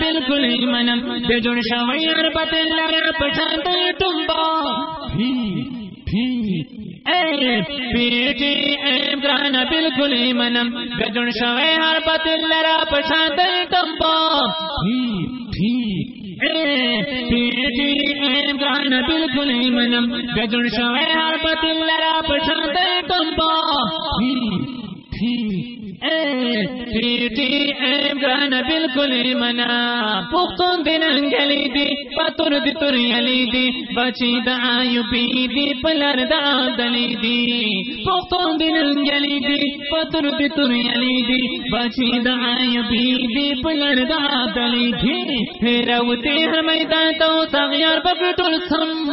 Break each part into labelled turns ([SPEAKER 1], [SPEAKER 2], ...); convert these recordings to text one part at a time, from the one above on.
[SPEAKER 1] بالکل منم بے جڑ شویر ٹمبا۔ پی ٹی ایم گران بالکل منم بے جڑ شویر ٹمبا۔ پی ٹی ایم گران بالکل منم جڑ شویر بتل پسند ٹمبا۔ بالکل منا پختون دن انگلی دی، پتر دی، تر علی دی۔ بچی دا آیو پی دی، پلر دا دلی دی۔ پختون دن انگلی دی، پتر دی، تر علی دی۔ بچی دا آیو پی دی، پلر دا دلی دی۔ پھر اوتے ہمیں دا تو سغیار بکٹر سم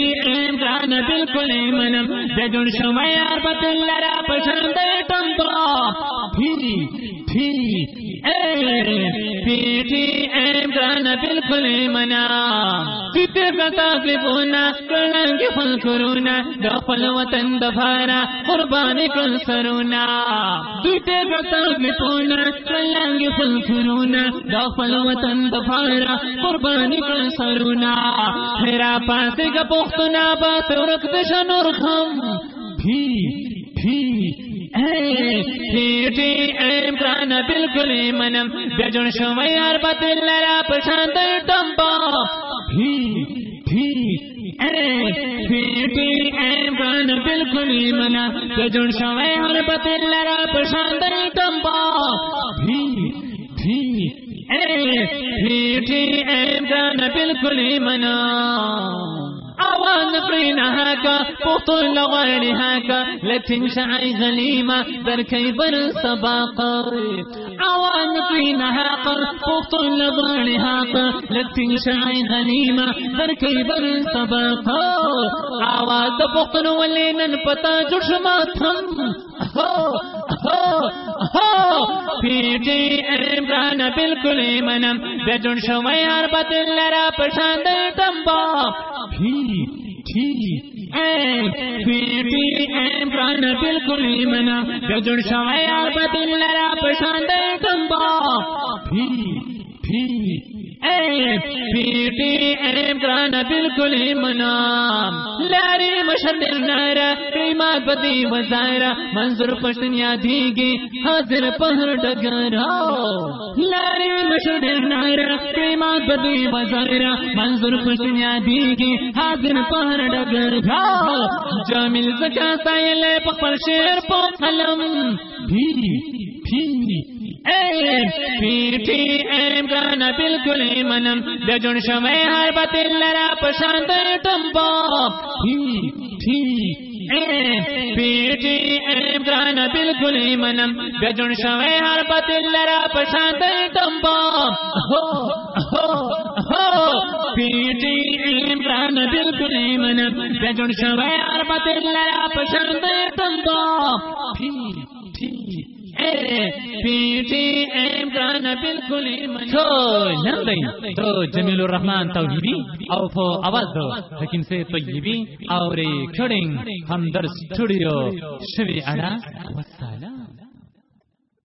[SPEAKER 1] گان بالکل منم جڑ شمیر پتل را پشانت ٹمبا پیٹی ایم گان بالکل منا۔ پیتے بتا کے بونا کرنگ فل کرونا۔ دفل وطن دفارا قربانی کل سرونا۔ پیتے بتا کے بونا کرنگ فل کرونا۔ دفل وطن دفارا قربانی کل سرونا۔ میرا پاس کا پختنا بات رکھ دشن اور خم بھی بھی بالکل منم بجن شمیر بدل را پسند ڈمبا بالکل منا بجن شمیر بدل را پسند ڈمبا بالکل منا آوان قرينها بطول غيرها لكن شعي غليمة بركي بر سباقة آوان قرينها بطول غيرها لكن شعي غليمة بركي بر سباقة آواز بقن ولين پتا جشماتهم پیٹی جی عمران بالکل منم بجن شمیار بدل را پشاند دمبا پیٹی بالکل منم بجن سوایا بدل لرا پسند پیٹی عمران بالکل منا۔ لاری مشر نارا قیمت بدی وزارا۔ منظور پشتن یادی گی حاضر پہر ڈگرا لاری مشر نارا قیمت بدی وزارا۔ منظور پشتن یادی گی حاضر پہر ڈگرا جامل زکا سائل پخپل شیر پو قلم۔ بھی بالکل منم۔ ججن شمع ہر بتل لرا پشانت ٹمبا پیٹی ایم گانا بالکل منم۔ ججن شمع ہر بتل لرا پشانت ٹمبا پیٹی ایم گانا بالکل منم۔ ججن شمع ہر بتل لرا پشانت ٹمبا بالکل تو جمیل الرحمان توحیدی او په اواز دو حکیم سے طیبی او ری کھڑنگ ہم در سٹوڈیو شوی اڑا